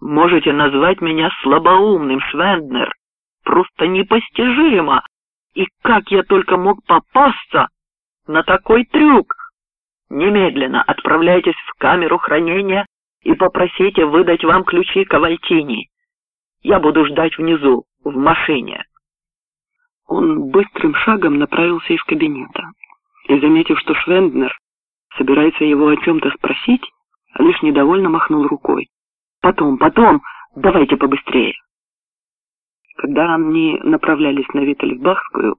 Можете назвать меня слабоумным, Швенднер. Просто непостижимо. И как я только мог попасться на такой трюк? Немедленно отправляйтесь в камеру хранения и попросите выдать вам ключи Кавальтини. Я буду ждать внизу, в машине. Он быстрым шагом направился из кабинета и, заметив, что Швенднер собирается его о чем-то спросить, лишь недовольно махнул рукой. «Потом, потом, давайте побыстрее!» Когда они направлялись на Виттельсбахскую,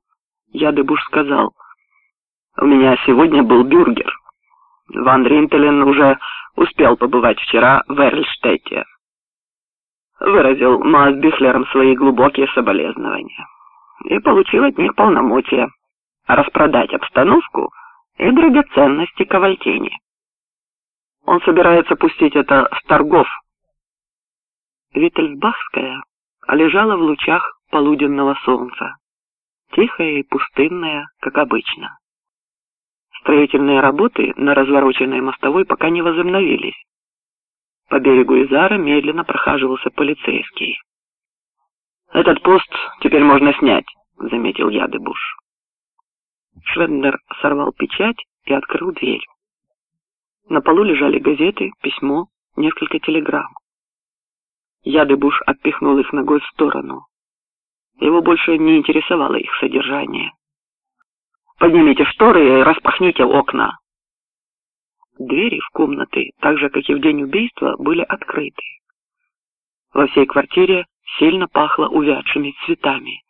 Ядыбуш сказал, «У меня сегодня был бюргер. Ван Ринтелен уже успел побывать вчера в Эрльштете. Выразил Маас Бихлером свои глубокие соболезнования и получил от них полномочия распродать обстановку и драгоценности Кавальтини. Он собирается пустить это с торгов. Виттельсбахская лежала в лучах полуденного солнца, тихая и пустынная, как обычно. Строительные работы на развороченной мостовой пока не возобновились. По берегу Изара медленно прохаживался полицейский. «Этот пост теперь можно снять», — заметил Ядыбуш. Швендер сорвал печать и открыл дверь. На полу лежали газеты, письмо, несколько телеграмм. Ядыбуш отпихнул их ногой в сторону. Его больше не интересовало их содержание. «Поднимите шторы и распахните окна». Двери в комнаты, так же, как и в день убийства, были открыты. Во всей квартире сильно пахло увядшими цветами,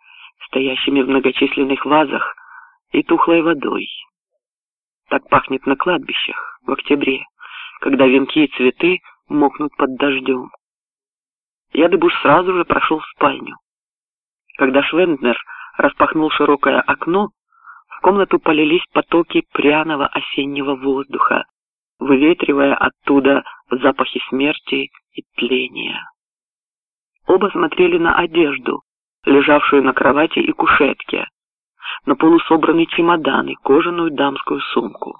стоящими в многочисленных вазах, и тухлой водой. Так пахнет на кладбищах в октябре, когда венки и цветы мокнут под дождем. Ядыбуш сразу же прошел в спальню. Когда Швенднер распахнул широкое окно, в комнату полились потоки пряного осеннего воздуха, выветривая оттуда запахи смерти и тления. Оба смотрели на одежду, лежавшую на кровати и кушетке, на полусобранный чемодан и кожаную дамскую сумку.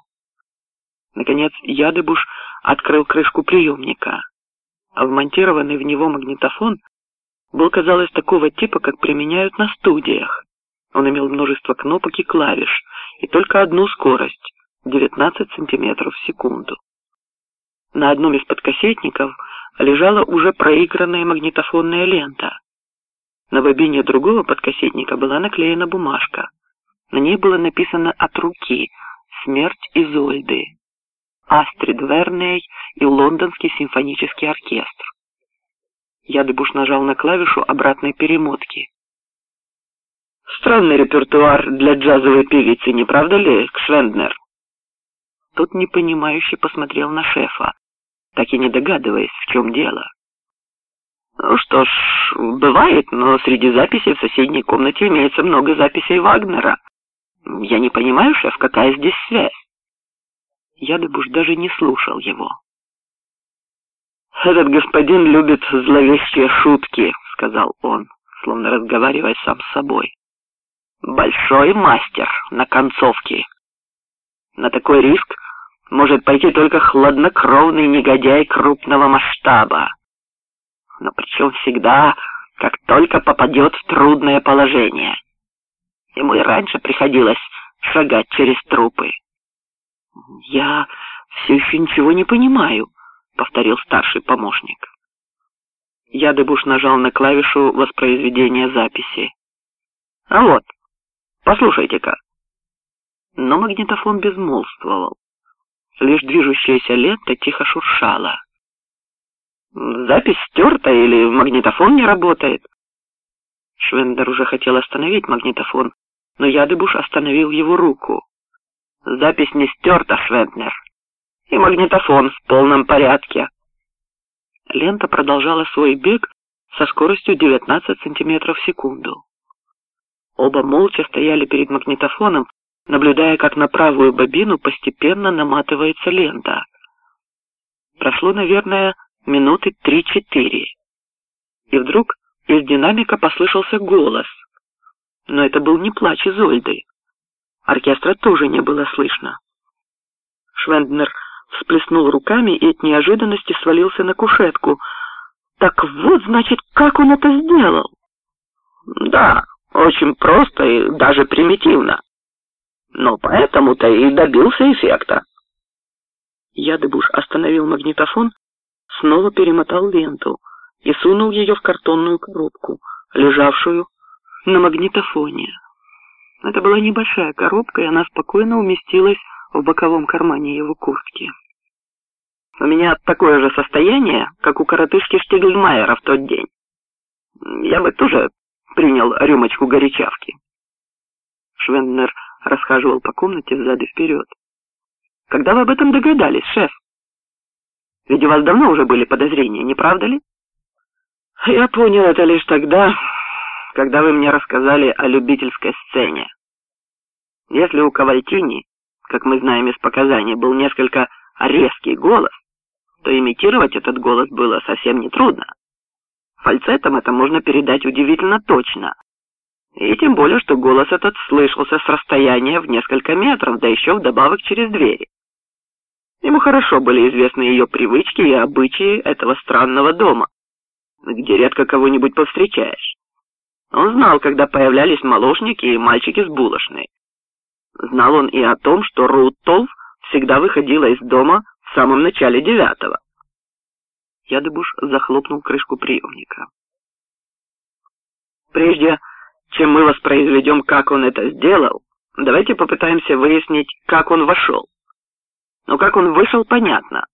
Наконец Ядыбуш открыл крышку приемника а вмонтированный в него магнитофон был, казалось, такого типа, как применяют на студиях. Он имел множество кнопок и клавиш, и только одну скорость — 19 сантиметров в секунду. На одном из подкассетников лежала уже проигранная магнитофонная лента. На бобине другого подкассетника была наклеена бумажка. На ней было написано от руки «Смерть Изольды». Астрид Верней и Лондонский симфонический оркестр. Ядыбуш нажал на клавишу обратной перемотки. Странный репертуар для джазовой певицы, не правда ли, Кшвенднер? Тот непонимающе посмотрел на шефа, так и не догадываясь, в чем дело. Ну что ж, бывает, но среди записей в соседней комнате имеется много записей Вагнера. Я не понимаю, шеф, какая здесь связь. Ядыбуш даже не слушал его. «Этот господин любит зловещие шутки», — сказал он, словно разговаривая сам с собой. «Большой мастер на концовке. На такой риск может пойти только хладнокровный негодяй крупного масштаба. Но причем всегда, как только попадет в трудное положение. Ему и раньше приходилось шагать через трупы. «Я все еще ничего не понимаю», — повторил старший помощник. Ядыбуш нажал на клавишу воспроизведения записи. «А вот, послушайте-ка». Но магнитофон безмолвствовал. Лишь движущаяся лента тихо шуршала. «Запись стерта или магнитофон не работает?» Швендер уже хотел остановить магнитофон, но Ядыбуш остановил его руку. Запись не стерта, Швенднер. И магнитофон в полном порядке. Лента продолжала свой бег со скоростью 19 сантиметров в секунду. Оба молча стояли перед магнитофоном, наблюдая, как на правую бобину постепенно наматывается лента. Прошло, наверное, минуты три-четыре. И вдруг из динамика послышался голос. Но это был не плач Изольды. Оркестра тоже не было слышно. Швенднер всплеснул руками и от неожиданности свалился на кушетку. Так вот, значит, как он это сделал? Да, очень просто и даже примитивно. Но поэтому-то и добился эффекта. Ядыбуш остановил магнитофон, снова перемотал ленту и сунул ее в картонную коробку, лежавшую на магнитофоне. Это была небольшая коробка, и она спокойно уместилась в боковом кармане его куртки. У меня такое же состояние, как у коротышки Штигльмайера в тот день. Я бы тоже принял рюмочку горячавки. Швенднер расхаживал по комнате взад и вперед. Когда вы об этом догадались, шеф? Ведь у вас давно уже были подозрения, не правда ли? Я понял это лишь тогда, когда вы мне рассказали о любительской сцене. Если у Кавальтини, как мы знаем из показаний, был несколько резкий голос, то имитировать этот голос было совсем нетрудно. Фальцетом это можно передать удивительно точно. И тем более, что голос этот слышался с расстояния в несколько метров, да еще вдобавок через двери. Ему хорошо были известны ее привычки и обычаи этого странного дома, где редко кого-нибудь повстречаешь. Он знал, когда появлялись молочники и мальчики с булочной. Знал он и о том, что Руттолф всегда выходила из дома в самом начале девятого. Ядыбуш захлопнул крышку приемника. Прежде чем мы воспроизведем, как он это сделал, давайте попытаемся выяснить, как он вошел. Но как он вышел, понятно.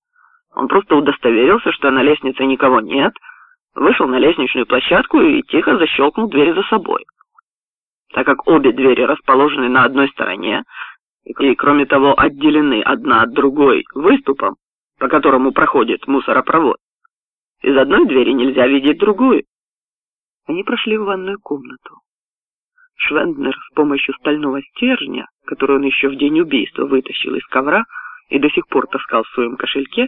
Он просто удостоверился, что на лестнице никого нет, вышел на лестничную площадку и тихо защелкнул дверь за собой. Так как обе двери расположены на одной стороне, и кроме того отделены одна от другой выступом, по которому проходит мусоропровод, из одной двери нельзя видеть другую. Они прошли в ванную комнату. Швенднер с помощью стального стержня, который он еще в день убийства вытащил из ковра и до сих пор таскал в своем кошельке,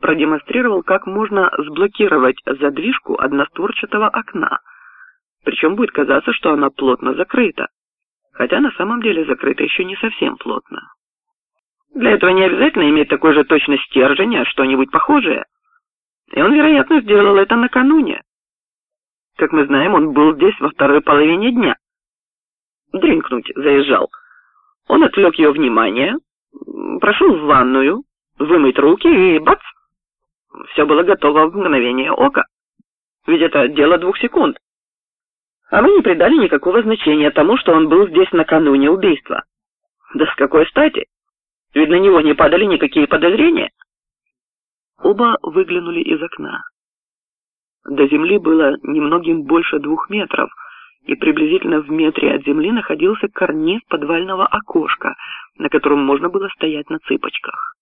продемонстрировал, как можно сблокировать задвижку одностворчатого окна. Причем будет казаться, что она плотно закрыта, хотя на самом деле закрыта еще не совсем плотно. Для этого не обязательно иметь такой же точно стержень, а что-нибудь похожее. И он, вероятно, сделал это накануне. Как мы знаем, он был здесь во второй половине дня. Дринкнуть заезжал. Он отвлек ее внимание, прошел в ванную, вымыть руки и бац! Все было готово в мгновение ока. Ведь это дело двух секунд. А мы не придали никакого значения тому, что он был здесь накануне убийства. Да с какой стати? Ведь на него не падали никакие подозрения. Оба выглянули из окна. До земли было немногим больше двух метров, и приблизительно в метре от земли находился карниз подвального окошка, на котором можно было стоять на цыпочках.